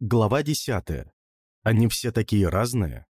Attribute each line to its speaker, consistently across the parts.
Speaker 1: Глава 10. Они все такие разные.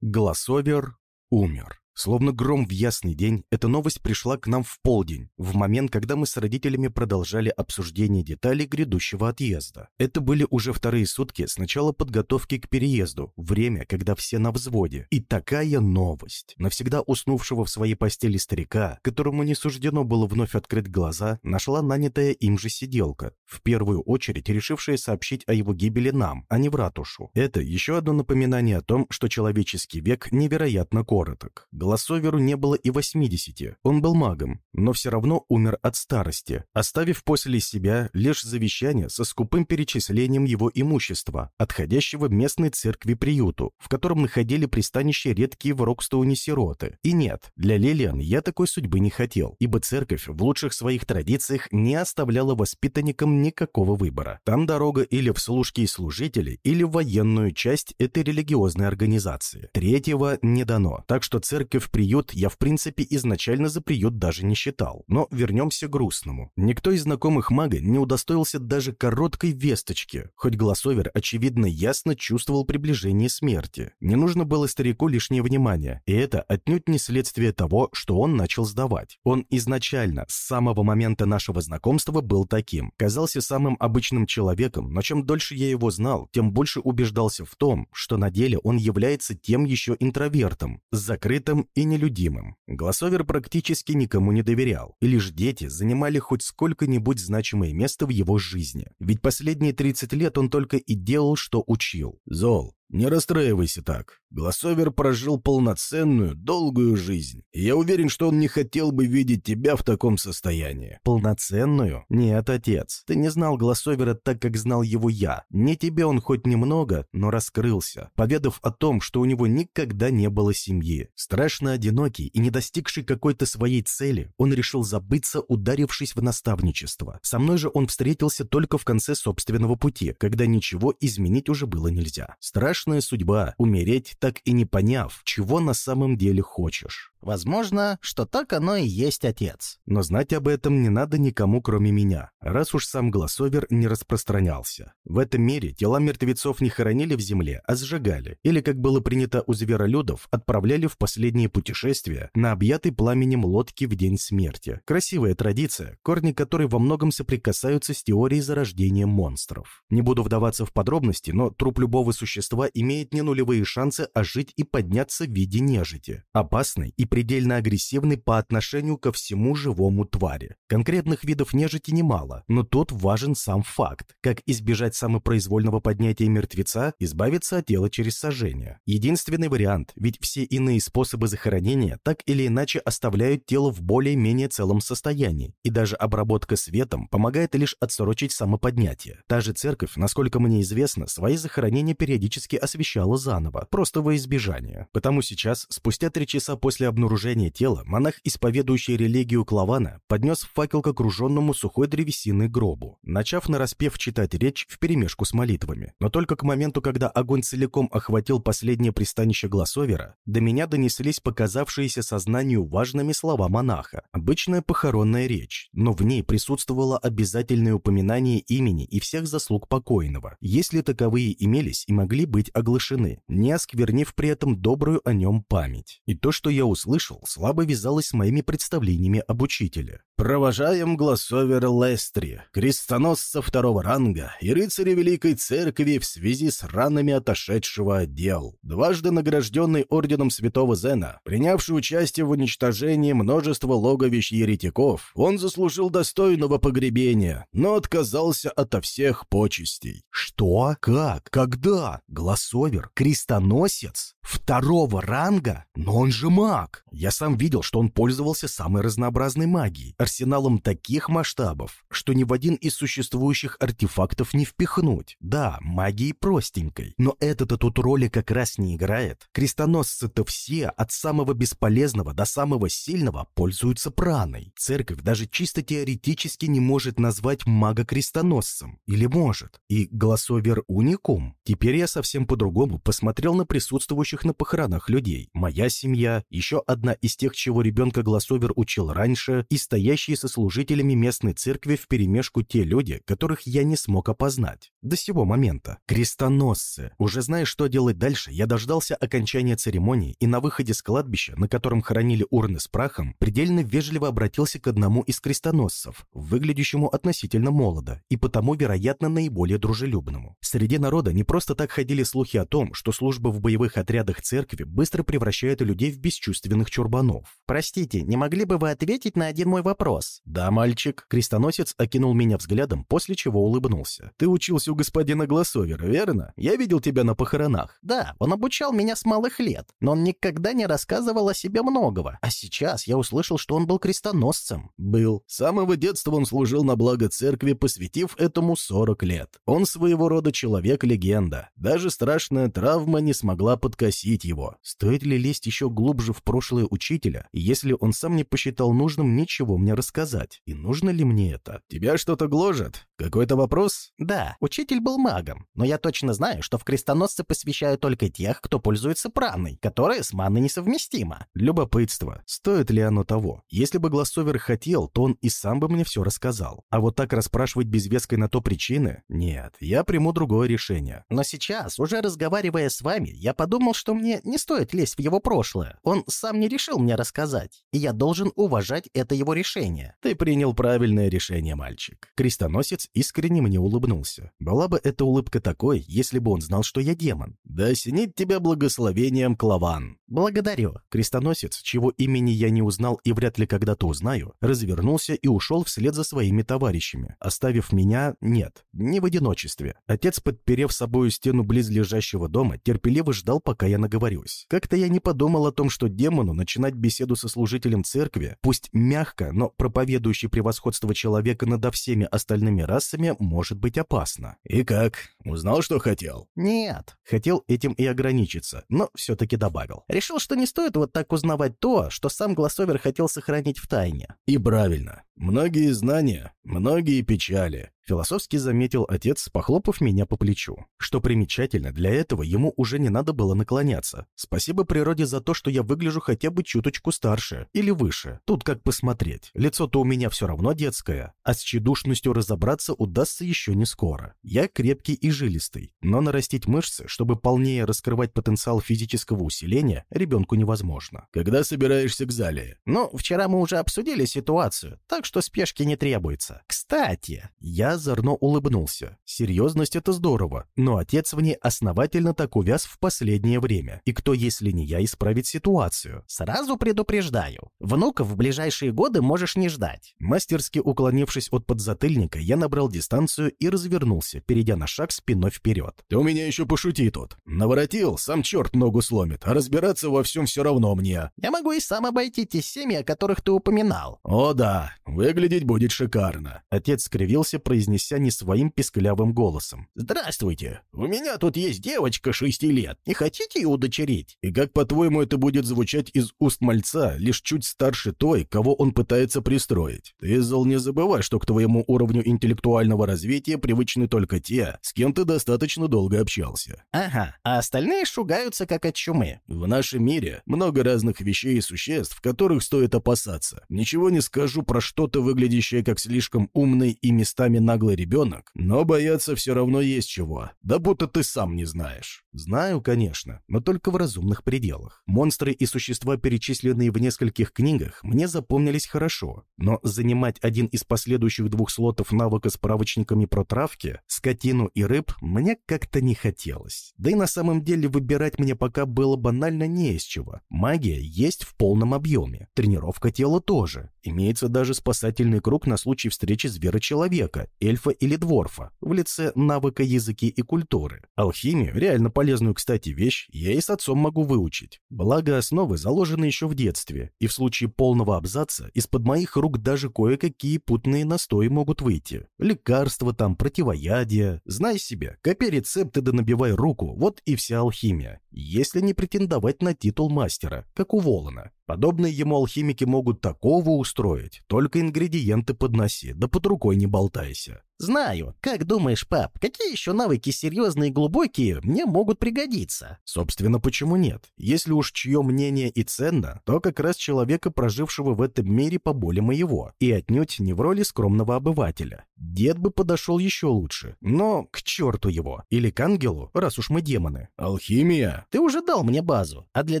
Speaker 1: Голосовер умер. Словно гром в ясный день, эта новость пришла к нам в полдень, в момент, когда мы с родителями продолжали обсуждение деталей грядущего отъезда. Это были уже вторые сутки с начала подготовки к переезду, время, когда все на взводе. И такая новость. Навсегда уснувшего в своей постели старика, которому не суждено было вновь открыть глаза, нашла нанятая им же сиделка, в первую очередь решившая сообщить о его гибели нам, а не в ратушу. Это еще одно напоминание о том, что человеческий век невероятно короток. Голосоверу не было и 80. Он был магом, но все равно умер от старости, оставив после себя лишь завещание со скупым перечислением его имущества, отходящего местной церкви-приюту, в котором находили пристанище редкие в Рокстоуне сироты. И нет, для Лилиан я такой судьбы не хотел, ибо церковь в лучших своих традициях не оставляла воспитанникам никакого выбора. Там дорога или в служки и служители, или в военную часть этой религиозной организации. Третьего не дано, так что церковь в приют я в принципе изначально за приют даже не считал. Но вернемся к грустному. Никто из знакомых мага не удостоился даже короткой весточки, хоть голосовер, очевидно, ясно чувствовал приближение смерти. Не нужно было старику лишнее внимание, и это отнюдь не следствие того, что он начал сдавать. Он изначально, с самого момента нашего знакомства, был таким. Казался самым обычным человеком, но чем дольше я его знал, тем больше убеждался в том, что на деле он является тем еще интровертом, закрытым и нелюдимым. Голосовер практически никому не доверял, и лишь дети занимали хоть сколько-нибудь значимое место в его жизни. Ведь последние 30 лет он только и делал, что учил. Зол, не расстраивайся так. Голосовер прожил полноценную, долгую жизнь. И я уверен, что он не хотел бы видеть тебя в таком состоянии. Полноценную? Нет, отец. Ты не знал Голосовера так, как знал его я. Не тебе он хоть немного, но раскрылся, поведав о том, что у него никогда не было семьи. Страшно одинокий и не достигший какой-то своей цели, он решил забыться, ударившись в наставничество. Со мной же он встретился только в конце собственного пути, когда ничего изменить уже было нельзя. Страшно страшная судьба – умереть, так и не поняв, чего на самом деле хочешь.
Speaker 2: Возможно, что так оно и есть отец.
Speaker 1: Но знать об этом не надо никому, кроме меня, раз уж сам Глассовер не распространялся. В этом мире тела мертвецов не хоронили в земле, а сжигали, или, как было принято у зверолюдов, отправляли в последние путешествия на объятый пламенем лодки в день смерти. Красивая традиция, корни которой во многом соприкасаются с теорией зарождения монстров. Не буду вдаваться в подробности, но труп любого существа имеет не нулевые шансы ожить и подняться в виде нежити. Опасный и предельно агрессивный по отношению ко всему живому твари. Конкретных видов нежити немало, но тут важен сам факт, как избежать самопроизвольного поднятия мертвеца, избавиться от тела через сожжение. Единственный вариант, ведь все иные способы захоронения так или иначе оставляют тело в более-менее целом состоянии, и даже обработка светом помогает лишь отсрочить самоподнятие. Та же церковь, насколько мне известно, свои захоронения периодически освещала заново, просто во избежание. Потому сейчас, спустя три часа после обнаружения тела монах, исповедующий религию Клавана, поднес факел к окруженному сухой древесиной гробу, начав нараспев читать речь вперемешку с молитвами. Но только к моменту, когда огонь целиком охватил последнее пристанище Глассовера, до меня донеслись показавшиеся сознанию важными слова монаха. Обычная похоронная речь, но в ней присутствовало обязательное упоминание имени и всех заслуг покойного, если таковые имелись и могли быть оглашены, не осквернив при этом добрую о нем память. И то, что я услышал, слышал, слабо вязалось с моими представлениями об учителе.
Speaker 3: Провожаем Глассовера Лестри, крестоносца второго ранга и рыцаря Великой Церкви в связи с ранами отошедшего отдел, дважды награжденный орденом Святого Зена, принявший участие в уничтожении множества логовищ еретиков, он заслужил достойного погребения, но отказался ото всех почестей.
Speaker 1: Что? Как? Когда? Глассовер? Крестоносец? Второго ранга? Но он же маг! Я сам видел, что он пользовался самой разнообразной магией, арсеналом таких масштабов, что ни в один из существующих артефактов не впихнуть. Да, магией простенькой, но это-то тут роли как раз не играет. Крестоносцы-то все, от самого бесполезного до самого сильного, пользуются праной. Церковь даже чисто теоретически не может назвать мага крестоносцем. Или может. И голосовер уникум. Теперь я совсем по-другому посмотрел на присутствующих на похоронах людей. Моя семья, еще одна из тех, чего ребенка Глассовер учил раньше, и стоящие со служителями местной церкви вперемешку те люди, которых я не смог опознать. До сего момента. Крестоносцы. Уже зная, что делать дальше, я дождался окончания церемонии и на выходе с кладбища, на котором хоронили урны с прахом, предельно вежливо обратился к одному из крестоносцев, выглядящему относительно молодо и потому, вероятно, наиболее дружелюбному. Среди народа не просто так ходили слухи о том, что служба в боевых отрядах церкви быстро превращает людей в бесчувственных чурбанов.
Speaker 2: «Простите, не могли бы вы ответить на один мой вопрос?»
Speaker 1: «Да, мальчик». Крестоносец окинул меня взглядом, после чего улыбнулся. «Ты учился у господина Глассовера, верно? Я видел тебя на похоронах».
Speaker 2: «Да, он обучал меня с малых лет, но он никогда не рассказывал о себе многого. А сейчас я услышал, что он был крестоносцем».
Speaker 1: «Был. С самого детства он служил на благо церкви, посвятив этому 40 лет. Он своего рода человек-легенда. Даже страшная травма не смогла подкосить его. Стоит ли лезть еще глубже в прошлое учителя, если он сам не посчитал нужным ничего мне рассказать? И нужно ли мне это? Тебя что-то гложет? Какой-то вопрос?
Speaker 2: Да, учитель был магом, но я точно знаю, что в крестоносцы посвящают только тех, кто пользуется праной, которая с маной несовместима.
Speaker 1: Любопытство. Стоит ли оно того? Если бы Глассовер хотел, то он и сам бы мне все рассказал. А вот так расспрашивать без веской на то причины? Нет, я приму другое решение.
Speaker 2: Но сейчас, уже разговаривая с вами, я подумал, что мне не стоит лезть в его прошлое. Он сам не решил мне рассказать, и я должен уважать это его решение.
Speaker 1: Ты принял правильное решение, мальчик. Крестоносец искренне мне улыбнулся. Была бы эта улыбка такой, если бы он знал, что я демон. Да осенит тебя благословением, Клаван.
Speaker 2: Благодарю.
Speaker 1: Крестоносец, чего имени я не узнал и вряд ли когда-то узнаю, развернулся и ушел вслед за своими товарищами, оставив меня, нет, не в одиночестве. Отец, подперев собою стену близлежащего дома, терпеливо ждал, пока я наговорюсь. Как-то я не подумал о том, что демону начинать беседу со служителем церкви, пусть мягко, но проповедующий превосходство человека над всеми остальными расами, может быть опасно. И как? Узнал, что хотел?
Speaker 2: Нет.
Speaker 1: Хотел этим и ограничиться, но все-таки добавил.
Speaker 2: Решил, что не стоит вот так узнавать то, что сам Глассовер хотел сохранить в тайне.
Speaker 1: И правильно. Многие знания, многие печали. Философски заметил отец, похлопав меня по плечу. Что примечательно, для этого ему уже не надо было наклоняться. Спасибо природе за то, что я выгляжу хотя бы чуточку старше или выше. Тут как посмотреть. Лицо-то у меня все равно детское, а с тщедушностью разобраться удастся еще не скоро. Я крепкий и жилистый, но нарастить мышцы, чтобы полнее раскрывать потенциал физического усиления, ребенку невозможно. Когда собираешься к зале?
Speaker 2: Ну, вчера мы уже обсудили ситуацию, так что спешки не требуется. Кстати,
Speaker 1: я озорно улыбнулся. Серьезность — это здорово, но отец в ней основательно так увяз в последнее время. И кто, если не я, исправит ситуацию?
Speaker 2: Сразу предупреждаю. Внуков в ближайшие годы можешь не ждать.
Speaker 1: Мастерски уклонившись от подзатыльника, я набрал дистанцию и развернулся, перейдя на шаг спиной вперед. «Ты у меня еще пошути тут. Наворотил, сам черт ногу сломит, а разбираться во всем все равно мне».
Speaker 2: Я могу и сам обойти те семьи, о которых ты упоминал.
Speaker 1: «О да, выглядеть будет шикарно». Отец скривился, произнес произнеся не своим писклявым голосом. «Здравствуйте! У меня тут есть девочка шести лет. Не хотите ее удочерить?» «И как, по-твоему, это будет звучать из уст мальца, лишь чуть старше той, кого он пытается пристроить? Ты, Зол, не забывай, что к твоему уровню интеллектуального развития привычны только те, с кем ты достаточно долго общался».
Speaker 2: «Ага, а остальные шугаются как от чумы».
Speaker 1: «В нашем мире много разных вещей и существ, которых стоит опасаться. Ничего не скажу про что-то, выглядящее как слишком умный и местами на наглый ребенок, но бояться все равно есть чего, да будто ты сам не знаешь. Знаю, конечно, но только в разумных пределах. Монстры и существа, перечисленные в нескольких книгах, мне запомнились хорошо, но занимать один из последующих двух слотов навыка справочниками про травки, скотину и рыб мне как-то не хотелось. Да и на самом деле выбирать мне пока было банально не из чего. Магия есть в полном объеме, тренировка тела тоже. Имеется даже спасательный круг на случай встречи звера-человека, эльфа или дворфа, в лице навыка языки и культуры. Алхимию, реально полезную, кстати, вещь, я и с отцом могу выучить. Благо, основы заложены еще в детстве, и в случае полного абзаца из-под моих рук даже кое-какие путные настои могут выйти. Лекарства там, противоядия. Знай себе, копи рецепты да набивай руку, вот и вся алхимия. Если не претендовать на титул мастера, как у Волана. Подобные ему алхимики могут такого устроить, только ингредиенты подноси, да под рукой не болтайся.
Speaker 2: Знаю. Как думаешь, пап, какие еще навыки серьезные и глубокие мне могут пригодиться?
Speaker 1: Собственно, почему нет? Если уж чье мнение и ценно, то как раз человека, прожившего в этом мире по боли моего, и отнюдь не в роли скромного обывателя. Дед бы подошел еще лучше, но к черту его. Или к ангелу, раз уж мы демоны.
Speaker 3: Алхимия?
Speaker 2: Ты уже дал мне базу, а для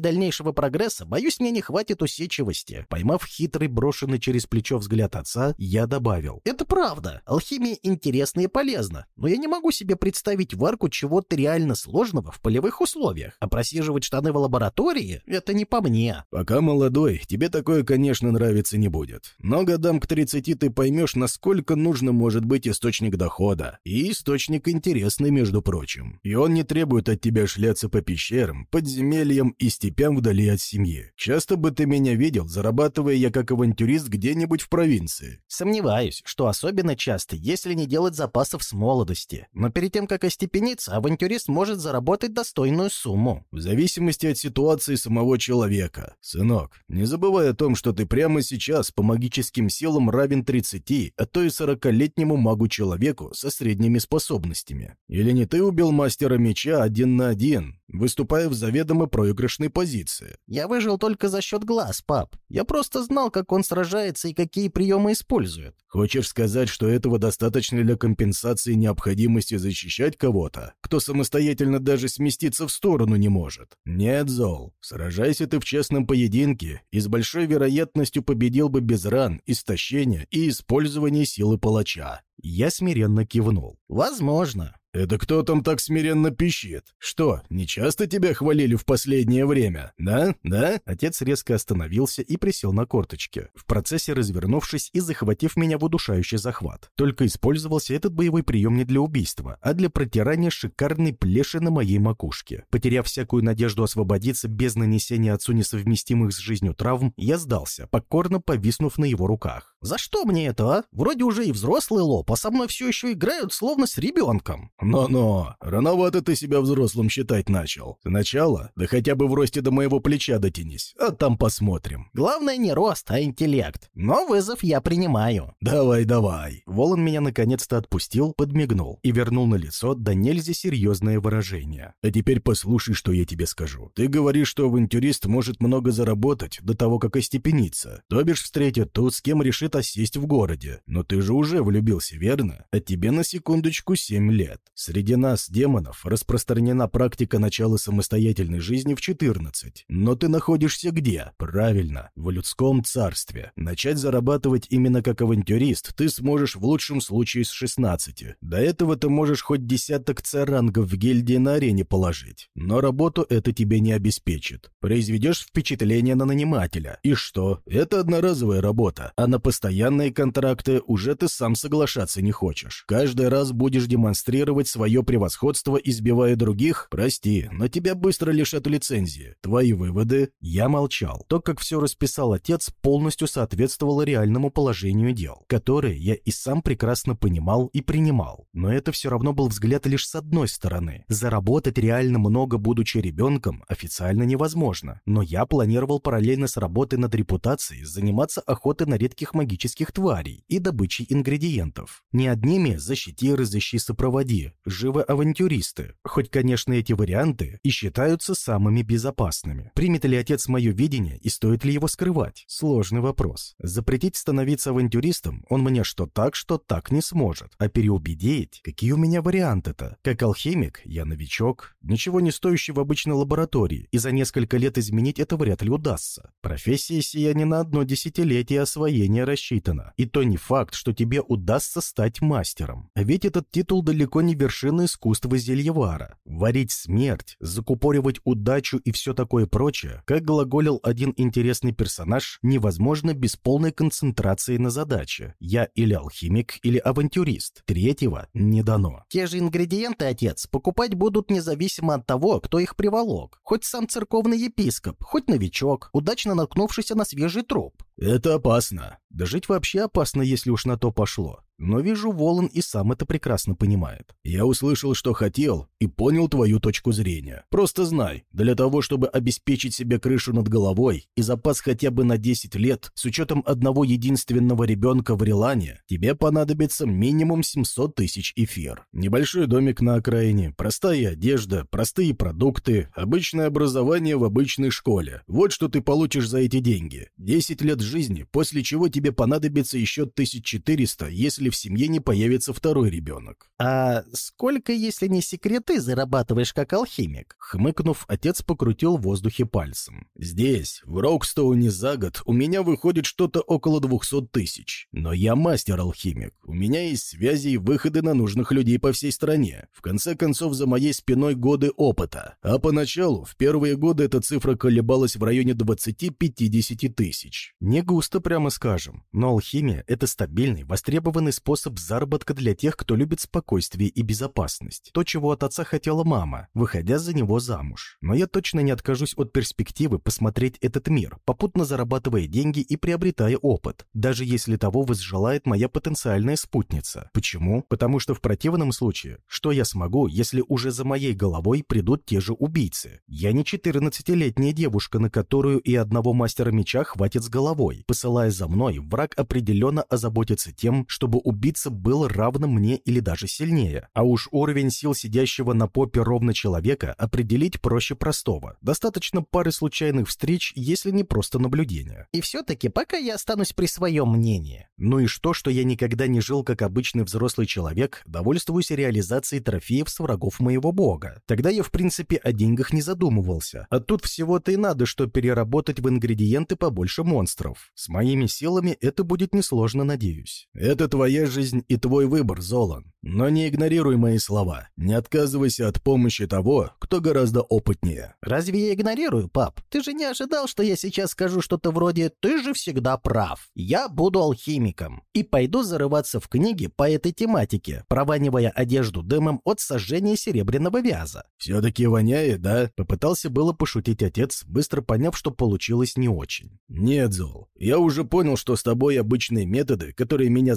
Speaker 2: дальнейшего прогресса, боюсь, мне не хватит усидчивости.
Speaker 1: Поймав хитрый, брошенный через плечо взгляд отца, я добавил.
Speaker 2: Это правда. Алхимия интересно и полезно, но я не могу себе представить варку чего-то реально сложного в полевых условиях. А просиживать штаны в лаборатории — это не по мне.
Speaker 3: Пока молодой, тебе такое, конечно, нравиться не будет. Но годам к 30 ты поймешь, насколько нужно может быть источник дохода. И источник интересный, между прочим. И он не требует от тебя шляться по пещерам, подземельям и степям вдали от семьи. Часто бы ты меня видел, зарабатывая я как авантюрист где-нибудь в провинции.
Speaker 2: Сомневаюсь, что особенно часто, если не делать запасов с молодости. Но перед тем, как остепениться, авантюрист может заработать достойную сумму.
Speaker 3: В зависимости от ситуации самого человека. Сынок, не забывай о том, что ты прямо сейчас по магическим силам равен 30, а то и 40-летнему магу-человеку со средними способностями. Или не ты убил мастера меча один на один, выступая в заведомо проигрышной позиции.
Speaker 2: Я выжил только за счет глаз, пап. Я просто знал, как он сражается и какие приемы использует.
Speaker 3: Хочешь сказать, что этого достаточно для компенсации необходимости защищать кого-то, кто самостоятельно даже сместиться в сторону не может? Нет, Зол, сражайся ты в честном поединке и с большой вероятностью победил бы без ран, истощения и использования силы палача.
Speaker 1: Я смиренно кивнул.
Speaker 2: Возможно.
Speaker 3: «Это кто там так смиренно пищит? Что, не часто тебя хвалили в последнее время? Да? Да?»
Speaker 1: Отец резко остановился и присел на корточки, в процессе развернувшись и захватив меня в удушающий захват. Только использовался этот боевой прием не для убийства, а для протирания шикарной плеши на моей макушке. Потеряв всякую надежду освободиться без нанесения отцу несовместимых с жизнью травм, я сдался, покорно повиснув на его руках.
Speaker 2: «За что мне это, а? Вроде уже и взрослый лоб, а со мной все еще играют, словно с ребенком».
Speaker 3: «Но-но, рановато ты себя взрослым считать начал. Сначала, да хотя бы в росте до моего плеча дотянись, а там посмотрим».
Speaker 2: «Главное не рост, а интеллект. Но вызов я принимаю».
Speaker 3: «Давай, давай».
Speaker 1: Волан меня наконец-то отпустил, подмигнул и вернул на лицо до нельзя серьезное выражение.
Speaker 3: «А теперь послушай, что я тебе скажу. Ты говоришь, что авантюрист может много заработать до того, как остепениться. То бишь встретит тут, с кем решит осесть в городе. Но ты же уже влюбился, верно? А тебе на секундочку семь лет. Среди нас, демонов, распространена практика начала самостоятельной жизни в 14. Но ты находишься где? Правильно, в людском царстве. Начать зарабатывать именно как авантюрист ты сможешь в лучшем случае с 16. До этого ты можешь хоть десяток царангов в гильдии на арене положить. Но работу это тебе не обеспечит. Произведешь впечатление на нанимателя. И что? Это одноразовая работа. А на постоянные контракты уже ты сам соглашаться не хочешь. Каждый раз будешь демонстрировать свое превосходство, избивая других, прости, но тебя быстро лишат лицензии. Твои выводы?
Speaker 1: Я молчал. То, как все расписал отец, полностью соответствовало реальному положению дел, которое я и сам прекрасно понимал и принимал. Но это все равно был взгляд лишь с одной стороны. Заработать реально много, будучи ребенком, официально невозможно. Но я планировал параллельно с работой над репутацией заниматься охотой на редких магических тварей и добычей ингредиентов. Не одними «защити, разыщи, сопроводи», живы авантюристы, хоть, конечно, эти варианты и считаются самыми безопасными. Примет ли отец мое видение и стоит ли его скрывать? Сложный вопрос. Запретить становиться авантюристом он мне что так, что так не сможет. А переубедить? Какие у меня варианты-то? Как алхимик, я новичок, ничего не стоящий в обычной лаборатории, и за несколько лет изменить это вряд ли удастся. Профессия сия не на одно десятилетие освоения рассчитана. И то не факт, что тебе удастся стать мастером. Ведь этот титул далеко не вершина искусства зельевара. Варить смерть, закупоривать удачу и все такое прочее, как глаголил один интересный персонаж, невозможно без полной концентрации на задаче. Я или алхимик, или авантюрист. Третьего не дано.
Speaker 2: Те же ингредиенты, отец, покупать будут независимо от того, кто их приволок. Хоть сам церковный епископ, хоть новичок, удачно наткнувшийся на свежий труп.
Speaker 3: Это опасно.
Speaker 1: Да жить вообще опасно, если уж на то пошло. Но вижу, Волан и сам это прекрасно понимает.
Speaker 3: «Я услышал, что хотел, и понял твою точку зрения. Просто знай, для того, чтобы обеспечить себе крышу над головой и запас хотя бы на 10 лет, с учетом одного единственного ребенка в Релане, тебе понадобится минимум 700 тысяч эфир. Небольшой домик на окраине, простая одежда, простые продукты, обычное образование в обычной школе. Вот что ты получишь за эти деньги. 10 лет жизни, после чего тебе понадобится еще 1400, если в семье не появится второй ребенок.
Speaker 2: А сколько, если не секрет, ты зарабатываешь как алхимик?
Speaker 1: Хмыкнув, отец покрутил в воздухе пальцем.
Speaker 3: Здесь, в Рокстоуне за год, у меня выходит что-то около 200 тысяч. Но я мастер-алхимик. У меня есть связи и выходы на нужных людей по всей стране. В конце концов, за моей спиной годы опыта. А поначалу, в первые годы эта цифра колебалась в районе 20-50 тысяч.
Speaker 1: Не густо, прямо скажем. Но алхимия – это стабильный, востребованный способ заработка для тех, кто любит спокойствие и безопасность. То, чего от отца хотела мама, выходя за него замуж. Но я точно не откажусь от перспективы посмотреть этот мир, попутно зарабатывая деньги и приобретая опыт, даже если того возжелает моя потенциальная спутница. Почему? Потому что в противном случае, что я смогу, если уже за моей головой придут те же убийцы? Я не 14-летняя девушка, на которую и одного мастера меча хватит с головой. Посылая за мной, враг определенно озаботится тем, чтобы убийца был равным мне или даже сильнее. А уж уровень сил сидящего на попе ровно человека определить проще простого. Достаточно пары случайных встреч, если не просто наблюдения.
Speaker 2: И все-таки пока я останусь при своем мнении.
Speaker 1: Ну и что, что я никогда не жил как обычный взрослый человек, довольствуюсь реализацией трофеев с врагов моего бога. Тогда я, в принципе, о деньгах не задумывался. А тут всего-то и надо, что переработать в ингредиенты побольше монстров. С моими силами это будет несложно, надеюсь.
Speaker 3: Это твоя жизнь и твой выбор, Золан. Но не игнорируй мои слова. Не отказывайся от помощи того, кто гораздо опытнее.
Speaker 2: Разве я игнорирую, пап? Ты же не ожидал, что я сейчас скажу что-то вроде «ты же всегда прав». Я буду алхимиком и пойду зарываться в книги по этой тематике, прованивая одежду дымом от сожжения серебряного вяза.
Speaker 3: «Все-таки воняет, да?»
Speaker 1: Попытался было пошутить отец, быстро поняв, что получилось не очень.
Speaker 3: «Нет, Зол, я уже понял, что с тобой обычные методы, которые меня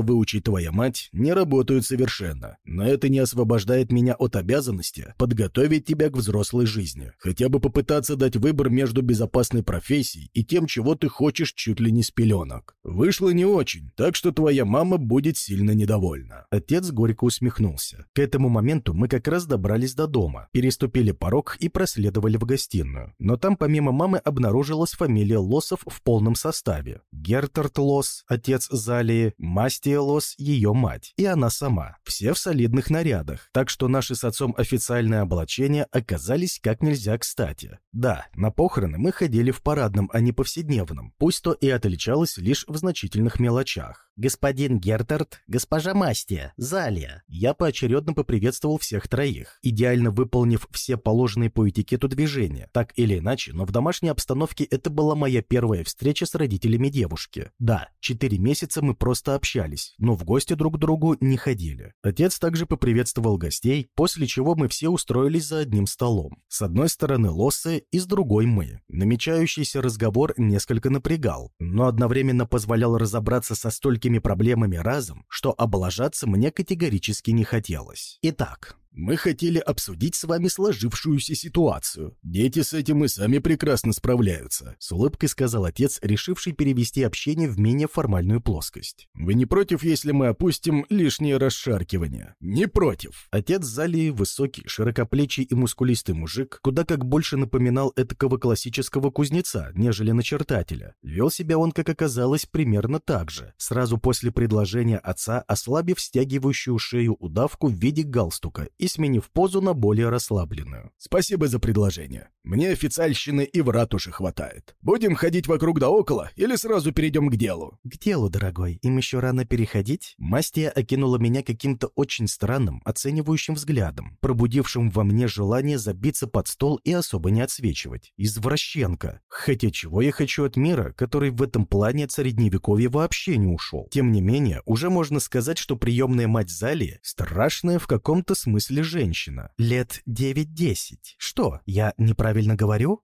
Speaker 3: заставила выучить твоя мать, не работают совершенно. Но это не освобождает меня от обязанности подготовить тебя к взрослой жизни. Хотя бы попытаться дать выбор между безопасной профессией и тем, чего ты хочешь чуть ли не с пеленок. Вышло не очень, так что твоя мама будет сильно недовольна».
Speaker 1: Отец горько усмехнулся. К этому моменту мы как раз добрались до дома, переступили порог и проследовали в гостиную. Но там помимо мамы обнаружилась фамилия Лосов в полном составе. Гертард Лос, отец Залии, Мастия Лос, ее мать, и она сама. Все в солидных нарядах, так что наши с отцом официальные облачения оказались как нельзя кстати. Да, на похороны мы ходили в парадном, а не повседневном, пусть то и отличалось лишь в значительных мелочах.
Speaker 2: «Господин Гертард, госпожа Мастия, Залия».
Speaker 1: Я поочередно поприветствовал всех троих, идеально выполнив все положенные по этикету движения. Так или иначе, но в домашней обстановке это была моя первая встреча с родителями девушки. Да, четыре месяца мы просто общались, но в гости друг к другу не ходили. Отец также поприветствовал гостей, после чего мы все устроились за одним столом. С одной стороны Лоссы и с другой мы. Намечающийся разговор несколько напрягал, но одновременно позволял разобраться со столькими проблемами разом, что облажаться мне категорически не хотелось. Итак,
Speaker 3: мы хотели обсудить с вами сложившуюся ситуацию. Дети с этим и сами прекрасно справляются», —
Speaker 1: с улыбкой сказал отец, решивший перевести общение в менее формальную плоскость.
Speaker 3: «Вы не против, если мы опустим лишнее расшаркивание?»
Speaker 1: «Не против». Отец Залии, высокий, широкоплечий и мускулистый мужик, куда как больше напоминал этакого классического кузнеца, нежели начертателя. Вел себя он, как оказалось, примерно так же, сразу после предложения отца, ослабив стягивающую шею удавку в виде галстука и сменив позу на более расслабленную.
Speaker 3: «Спасибо за предложение. Мне официальщины и в ратуше хватает. Будем ходить вокруг да около или сразу перейдем к делу?»
Speaker 1: «К делу, дорогой. Им еще рано переходить?» Мастия окинула меня каким-то очень странным, оценивающим взглядом, пробудившим во мне желание забиться под стол и особо не отсвечивать. Извращенка. Хотя чего я хочу от мира, который в этом плане от средневековья вообще не ушел. Тем не менее, уже можно сказать, что приемная мать Зали страшная в каком-то смысле ли женщина? Лет 9-10. Что, я неправильно говорю?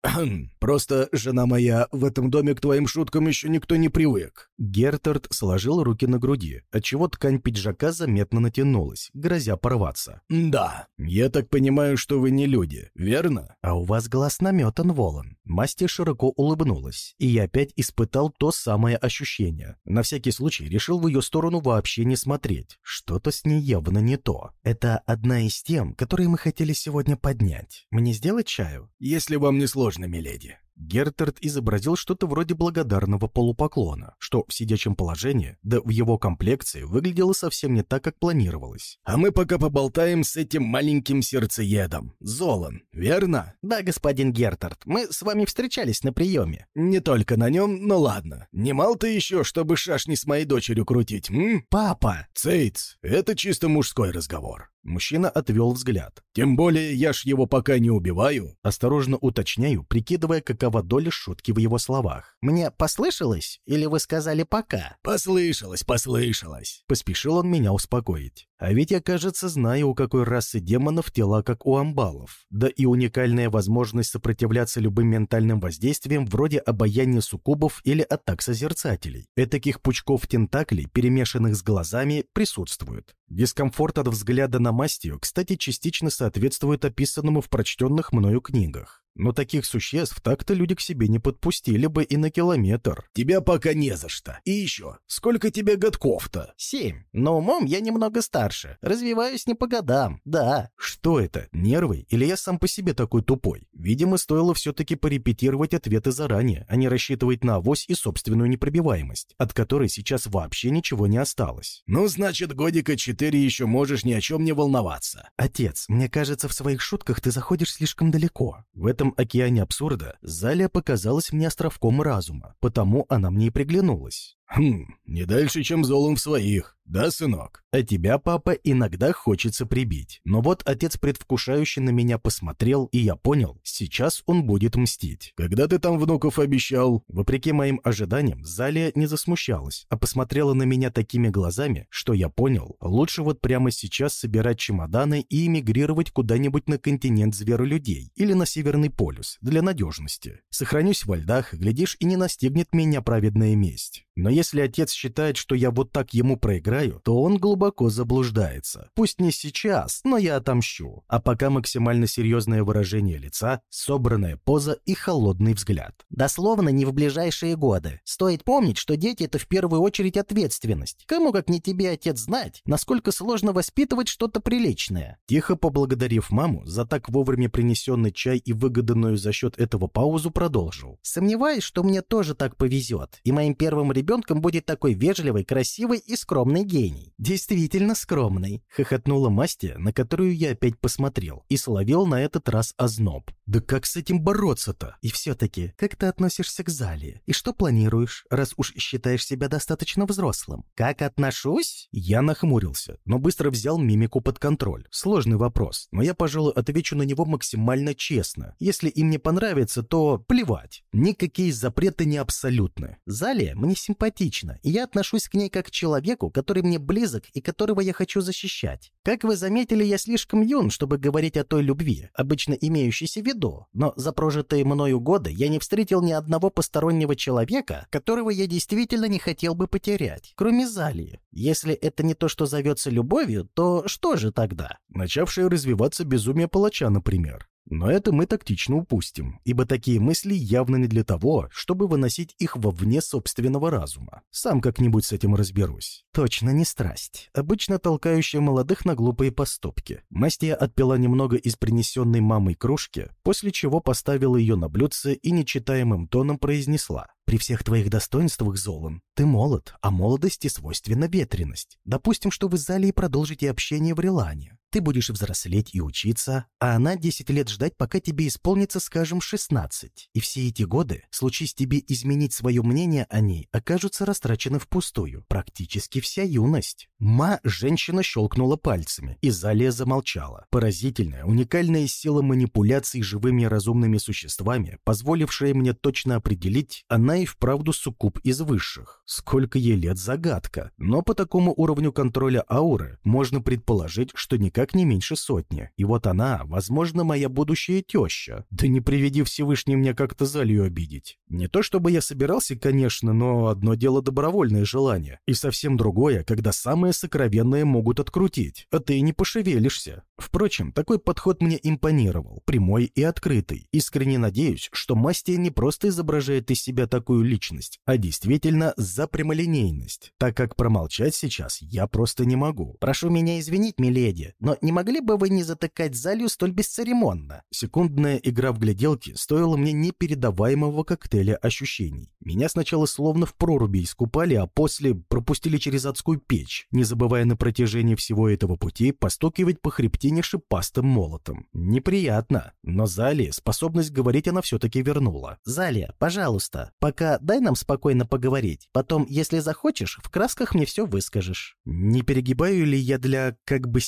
Speaker 3: Просто, жена моя, в этом доме к твоим шуткам еще никто не привык.
Speaker 1: Гертард сложил руки на груди, отчего ткань пиджака заметно натянулась, грозя порваться.
Speaker 3: «Да, я так понимаю, что вы не люди, верно?»
Speaker 2: «А у вас глаз наметан, Волан».
Speaker 1: Мастер широко улыбнулась, и я опять испытал то самое ощущение. На всякий случай решил в ее сторону вообще не смотреть. Что-то с ней явно не то.
Speaker 2: Это одна из тем, которые мы хотели сегодня поднять. Мне сделать чаю?
Speaker 3: Если вам не сложно, миледи.
Speaker 1: Гертерт изобразил что-то вроде благодарного полупоклона, что в сидячем положении, да в его комплекции, выглядело совсем не так, как планировалось.
Speaker 3: «А мы пока поболтаем с этим маленьким сердцеедом. Золан, верно?»
Speaker 2: «Да, господин Гертерт, мы с вами встречались на приеме».
Speaker 3: «Не только на нем, но ладно. Не мал ты еще, чтобы шашни с моей дочерью крутить, м?»
Speaker 2: «Папа!»
Speaker 3: «Цейц, это чисто мужской разговор.
Speaker 1: Мужчина отвел взгляд.
Speaker 3: «Тем более я ж его пока не убиваю».
Speaker 1: Осторожно уточняю, прикидывая, какова доля шутки в его словах.
Speaker 2: «Мне послышалось? Или вы сказали «пока»?»
Speaker 3: «Послышалось, послышалось».
Speaker 1: Поспешил он меня успокоить. А ведь я, кажется, знаю, у какой расы демонов тела, как у амбалов. Да и уникальная возможность сопротивляться любым ментальным воздействиям, вроде обаяния суккубов или атак созерцателей. Этаких пучков тентаклей, перемешанных с глазами, присутствует. Дискомфорт от взгляда на мастью, кстати, частично соответствует описанному в прочтенных мною книгах. Но таких существ так-то люди к себе не подпустили бы и на километр.
Speaker 3: Тебя пока не за что. И еще, сколько тебе годков-то?
Speaker 2: Семь. Но умом я немного старше. Развиваюсь не по годам, да.
Speaker 1: Что это, нервы? Или я сам по себе такой тупой? Видимо, стоило все-таки порепетировать ответы заранее, а не рассчитывать на авось и собственную непробиваемость, от которой сейчас вообще ничего не осталось.
Speaker 3: Ну, значит, годика четыре еще можешь ни о чем не волноваться.
Speaker 2: Отец, мне кажется, в своих шутках ты заходишь слишком далеко.
Speaker 1: В этом океане абсурда Залия показалась мне островком разума, потому она мне и приглянулась.
Speaker 3: «Хм, не дальше, чем Золом в своих, да, сынок?»
Speaker 1: «А тебя, папа, иногда хочется прибить. Но вот отец предвкушающе на меня посмотрел, и я понял, сейчас он будет мстить.
Speaker 3: Когда ты там внуков обещал?»
Speaker 1: Вопреки моим ожиданиям, Залия не засмущалась, а посмотрела на меня такими глазами, что я понял, лучше вот прямо сейчас собирать чемоданы и эмигрировать куда-нибудь на континент зверолюдей или на Северный полюс для надежности. Сохранюсь во льдах, глядишь, и не настигнет меня праведная месть. Но если отец считает, что я вот так ему проиграю, то он глубоко заблуждается. Пусть не сейчас, но я отомщу. А пока максимально серьезное выражение лица, собранная поза и холодный взгляд.
Speaker 2: Дословно не в ближайшие годы. Стоит помнить, что дети — это в первую очередь ответственность. Кому как не тебе, отец, знать, насколько сложно воспитывать что-то приличное.
Speaker 1: Тихо поблагодарив маму за так вовремя принесенный чай и выгоданную за счет этого паузу, продолжил.
Speaker 2: Сомневаюсь, что мне тоже так повезет, и моим первым ребенком ребенком будет такой вежливый, красивый и скромный гений.
Speaker 1: Действительно скромный, хохотнула Мастя, на которую я опять посмотрел, и словил на этот раз озноб. Да как с этим бороться-то? И все-таки, как ты относишься к зале? И что планируешь, раз уж считаешь себя достаточно взрослым?
Speaker 2: Как отношусь?
Speaker 1: Я нахмурился, но быстро взял мимику под контроль. Сложный вопрос, но я, пожалуй, отвечу на него максимально честно. Если им не понравится, то плевать. Никакие запреты не абсолютны.
Speaker 2: Зале мне симпатична симпатична, и я отношусь к ней как к человеку, который мне близок и которого я хочу защищать. Как вы заметили, я слишком юн, чтобы говорить о той любви, обычно имеющейся в виду, но за прожитые мною годы я не встретил ни одного постороннего человека, которого я действительно не хотел бы потерять, кроме Залии. Если это не то, что зовется любовью, то что же тогда?
Speaker 1: Начавшее развиваться безумие палача, например. Но это мы тактично упустим, ибо такие мысли явно не для того, чтобы выносить их вовне собственного разума. Сам как-нибудь с этим разберусь.
Speaker 2: Точно не страсть, обычно толкающая молодых на глупые поступки.
Speaker 1: Мастия отпила немного из принесенной мамой кружки, после чего поставила ее на блюдце и нечитаемым тоном произнесла.
Speaker 2: При всех твоих достоинствах, Золан, ты молод, а молодости свойственна ветренность. Допустим, что вы с Залией продолжите общение в Релане. Ты будешь взрослеть и учиться, а она 10 лет ждать, пока тебе исполнится, скажем, 16. И все эти годы, случись тебе изменить свое мнение о ней, окажутся растрачены впустую. Практически вся юность.
Speaker 1: Ма женщина щелкнула пальцами, и Залия замолчала. Поразительная, уникальная сила манипуляций живыми разумными существами, позволившая мне точно определить, она и вправду суккуб из высших. Сколько ей лет загадка. Но по такому уровню контроля ауры можно предположить, что никак никак не меньше сотни. И вот она, возможно, моя будущая теща. Да не приведи Всевышний мне как-то залью обидеть. Не то чтобы я собирался, конечно, но одно дело добровольное желание, и совсем другое, когда самые сокровенные могут открутить, а ты не пошевелишься. Впрочем, такой подход мне импонировал, прямой и открытый. Искренне надеюсь, что Мастия не просто изображает из себя такую личность, а действительно за прямолинейность, так как промолчать сейчас я просто не могу.
Speaker 2: «Прошу меня извинить, миледи, но не могли бы вы не затыкать залью столь бесцеремонно?»
Speaker 1: Секундная игра в гляделки стоила мне непередаваемого коктейля ощущений. Меня сначала словно в проруби искупали, а после пропустили через адскую печь, не забывая на протяжении всего этого пути постукивать по хребтине шипастым молотом. Неприятно, но Зали способность говорить она все-таки вернула.
Speaker 2: «Залия, пожалуйста, пока дай нам спокойно поговорить. Потом, если захочешь, в красках мне все выскажешь».
Speaker 1: Не перегибаю ли я для как бы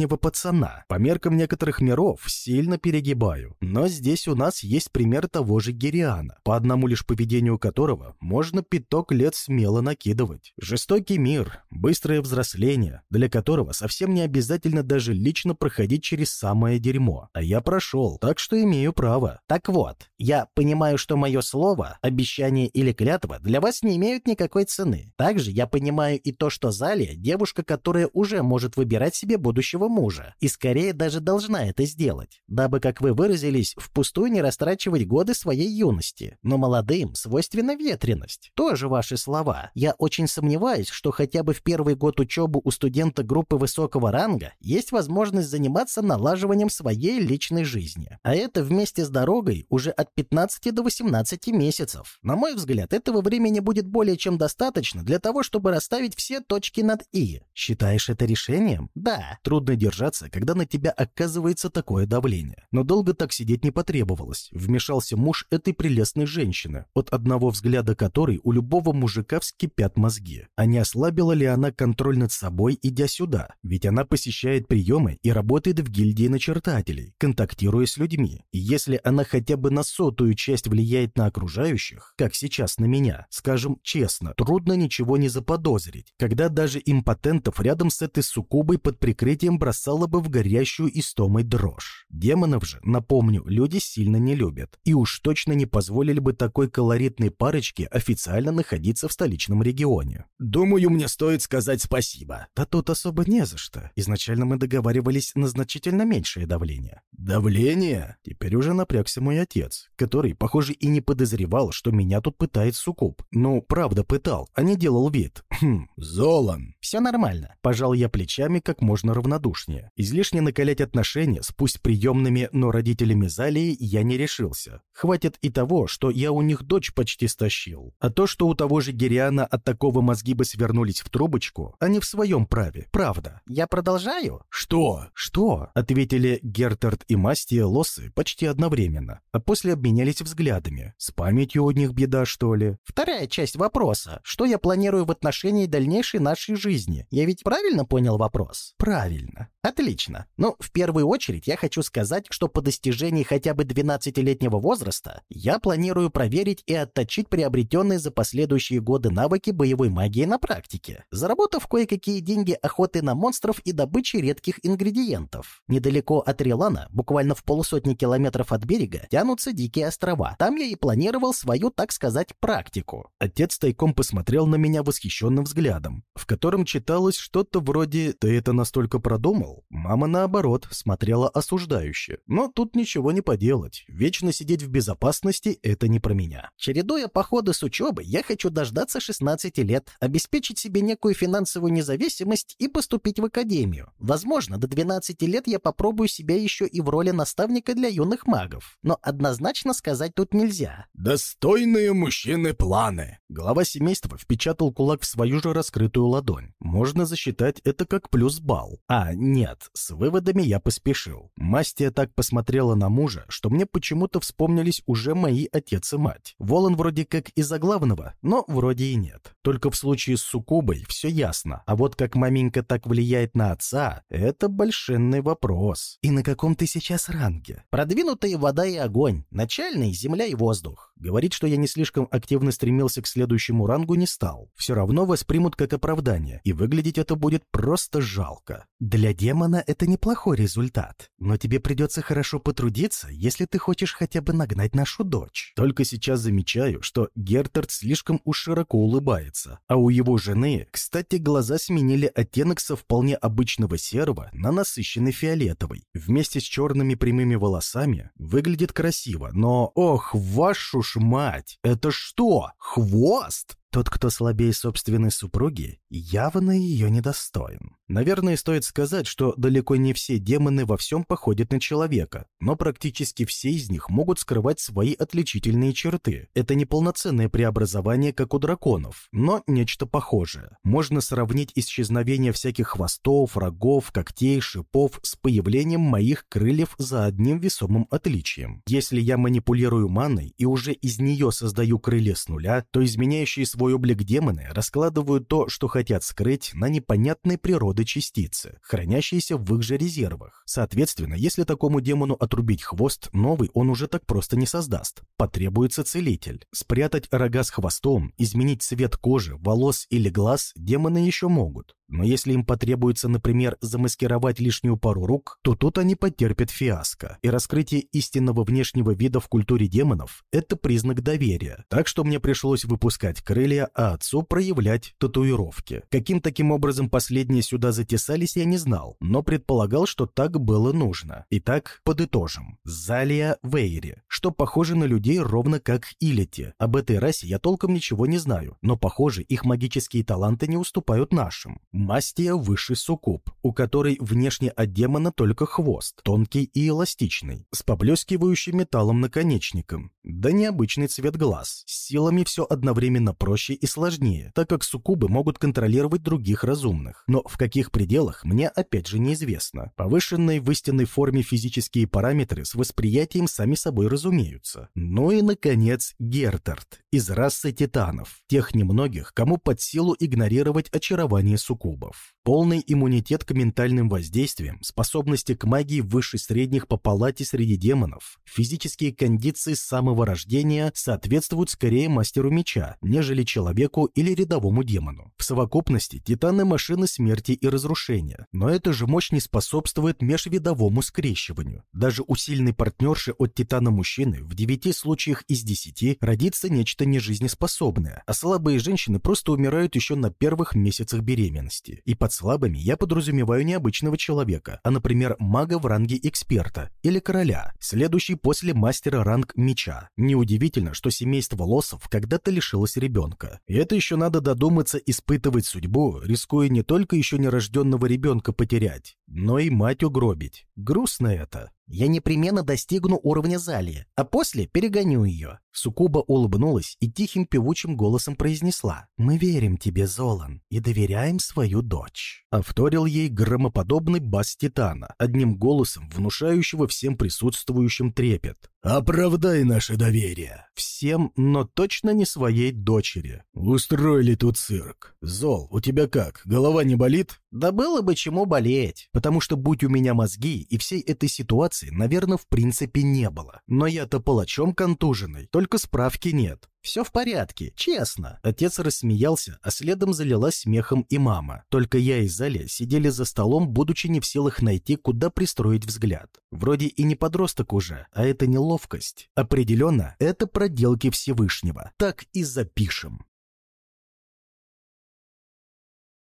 Speaker 1: семилетнего пацана? По меркам некоторых миров сильно перегибаю. Но здесь у нас есть пример того же Гериана, по одному лишь поведению которого можно пяток лет смело накидывать. Жестокий мир, быстрое взросление, для которого совсем не обязательно даже лично проходить через самое дерьмо. А я прошел, так что имею право.
Speaker 2: Так вот, я понимаю, что мое слово, обещание или клятва для вас не имеют никакой цены. Также я понимаю и то, что Залия – девушка, которая уже может выбирать себе будущего мужа, и скорее даже должна это сделать, дабы, как вы выразились, впустую не растрачивать годы своей юности. Но молодым свойственна ветренность. Тоже ваши слова. Я очень сомневаюсь, что хотя бы в первый год учебы у студента группы высокого ранга есть возможность заниматься налаживанием своей личной жизни. А это вместе с дорогой уже от 15 до 18 месяцев. На мой взгляд, этого времени будет более чем достаточно для того, чтобы расставить все точки над «и».
Speaker 1: Считаешь это решением?
Speaker 2: Да.
Speaker 1: Трудно держаться, когда на тебя оказывается такое давление. Но долго так сидеть не потребовалось. Вмешался муж этой прелестной женщины, от одного взгляда которой у любого мужика вскипят мозги. А не ослабила ли она контроль над собой, идя сюда? Ведь она посещает приемы и работает в гильдии начертателей, контактируя с людьми. И если она хотя бы на сотую часть влияет на окружающих, как сейчас на меня, скажем честно, трудно ничего не заподозрить, когда даже импотентов рядом с этой суккубой под прикрытием бросала бы в горящую истомой дрожь. Демонов же, напомню, люди сильно не любят. И уж точно не позволили бы такой колоритной парочке официально находиться в столичном регионе.
Speaker 3: «Думаю, мне стоит сказать спасибо».
Speaker 1: Да тут особо не за что. Изначально мы договаривались на значительно меньшее давление.
Speaker 3: «Давление?»
Speaker 1: Теперь уже напрягся мой отец, который, похоже, и не подозревал, что меня тут пытает суккуб. Ну, правда пытал, а не делал вид. Хм,
Speaker 3: Золан.
Speaker 2: Все нормально.
Speaker 1: Пожал я плечами как можно равнодушнее. Излишне накалять отношения с пусть приемными, но родителями Залии я не решился. Хватит и того, что я у них дочь почти стащил. А то, что у того же Гериана от такого мозги бы свернулись в трубочку, они в своем праве, правда.
Speaker 2: Я продолжаю?
Speaker 3: Что?
Speaker 1: Что? Ответили Гертерт и Мастия Лосы почти одновременно, а после обменялись взглядами. С памятью у них беда, что ли?
Speaker 2: Вторая часть вопроса. Что я планирую в отношении дальнейшей нашей жизни? Я ведь правильно понял вопрос?
Speaker 1: Правильно.
Speaker 2: Отлично. Ну, в первую очередь я хочу сказать, что по достижении хотя бы 12-летнего возраста я планирую проверить и отточить приобретенные за последующие годы навыки боевой магии на практике, заработав кое-какие деньги охоты на монстров и добычи редких ингредиентов. Недалеко от Релана, буквально в полусотни километров от берега, тянутся дикие острова. Там я и планировал свою, так сказать, практику.
Speaker 1: Отец тайком посмотрел на меня восхищенным взглядом, в котором читалось что-то вроде «ты это настолько продумал?» Мама, наоборот, смотрела осуждающе. Но тут ничего не поделать. Вечно сидеть в безопасности — это не про меня.
Speaker 2: Чередуя походы с учебой, я хочу дождаться 16 лет, обеспечить себе некую финансовую независимость и поступить в академию. Возможно, до 12 лет я попробую себя еще и в роли наставника для юных магов. Но однозначно сказать тут нельзя.
Speaker 3: «Достойные мужчины планы».
Speaker 1: Глава семейства впечатал кулак в свою же раскрытую ладонь. Можно засчитать это как плюс балл. А, нет, с выводами я поспешил. Мастия так посмотрела на мужа, что мне почему-то вспомнились уже мои отец и мать. Волан вроде как из-за главного, но вроде и нет. Только в случае с Сукубой все ясно. А вот как маменька так влияет на отца, это большенный вопрос.
Speaker 2: И на каком ты сейчас ранге? Продвинутые вода и огонь, начальный земля и воздух.
Speaker 1: Говорить, что я не слишком активно стремился к следующему рангу, не стал. Все равно воспримут как оправдание, и выглядеть это будет просто жалко.
Speaker 2: Для демона это неплохой результат, но тебе придется хорошо потрудиться, если ты хочешь хотя бы нагнать нашу дочь.
Speaker 1: Только сейчас замечаю, что Гертард слишком уж широко улыбается, а у его жены, кстати, глаза сменили оттенок со вполне обычного серого на насыщенный фиолетовый. Вместе с черными прямыми волосами выглядит красиво, но, ох, вашу ж мать, это что, хвост?
Speaker 2: Тот, кто слабее собственной супруги, явно ее недостоин.
Speaker 1: Наверное, стоит сказать, что далеко не все демоны во всем походят на человека, но практически все из них могут скрывать свои отличительные черты. Это не полноценное преобразование, как у драконов, но нечто похожее. Можно сравнить исчезновение всяких хвостов, рогов, когтей, шипов с появлением моих крыльев за одним весомым отличием. Если я манипулирую маной и уже из нее создаю крылья с нуля, то изменяющие свой облик демоны раскладывают то, что хотят скрыть, на непонятной природы частицы, хранящиеся в их же резервах. Соответственно, если такому демону отрубить хвост, новый он уже так просто не создаст. Потребуется целитель. Спрятать рога с хвостом, изменить цвет кожи, волос или глаз демоны еще могут. Но если им потребуется, например, замаскировать лишнюю пару рук, то тут они потерпят фиаско. И раскрытие истинного внешнего вида в культуре демонов – это признак доверия. Так что мне пришлось выпускать крылья, а отцу проявлять татуировки. Каким таким образом последние сюда затесались, я не знал, но предполагал, что так было нужно. Итак, подытожим. Залия Вейри, что похоже на людей ровно как Илити. Об этой расе я толком ничего не знаю, но похоже, их магические таланты не уступают нашим. Мастия высший суккуб, у которой внешне от демона только хвост, тонкий и эластичный, с поблескивающим металлом наконечником, да необычный цвет глаз. С силами все одновременно проще и сложнее, так как суккубы могут контролировать других разумных. Но в каких пределах, мне опять же неизвестно. Повышенные в истинной форме физические параметры с восприятием сами собой разумеются. Ну и, наконец, Гертард из расы титанов, тех немногих, кому под силу игнорировать очарование суккубов клубов. Полный иммунитет к ментальным воздействиям, способности к магии выше средних по палате среди демонов, физические кондиции с самого рождения соответствуют скорее мастеру меча, нежели человеку или рядовому демону. В совокупности титаны машины смерти и разрушения, но эта же мощь не способствует межвидовому скрещиванию. Даже у сильной партнерши от титана мужчины в 9 случаях из 10 родится нечто нежизнеспособное, а слабые женщины просто умирают еще на первых месяцах беременности. И под слабыми я подразумеваю не обычного человека, а, например, мага в ранге эксперта или короля, следующий после мастера ранг меча. Неудивительно, что семейство лосов когда-то лишилось ребенка. И это еще надо додуматься испытывать судьбу, рискуя не только еще нерожденного ребенка потерять, но и мать угробить. Грустно это.
Speaker 2: Я непременно достигну уровня Залии, а после перегоню ее. Сукуба улыбнулась и тихим певучим голосом произнесла «Мы верим тебе, Золан, и доверяем свою дочь».
Speaker 1: А вторил ей громоподобный бас Титана, одним голосом внушающего всем присутствующим трепет. «Оправдай наше доверие!» Всем, но точно не своей дочери. «Устроили тут цирк. Зол, у тебя как, голова не болит?»
Speaker 2: «Да было бы чему болеть,
Speaker 1: потому что будь у меня мозги, и всей этой ситуации, наверное, в принципе не было. Но я-то палачом контуженный, только справки нет.
Speaker 2: Все в порядке, честно.
Speaker 1: Отец рассмеялся, а следом залилась смехом и мама. Только я и Заля сидели за столом, будучи не в силах найти, куда пристроить взгляд. Вроде и не подросток уже, а это неловкость. Определенно, это проделки Всевышнего. Так и запишем.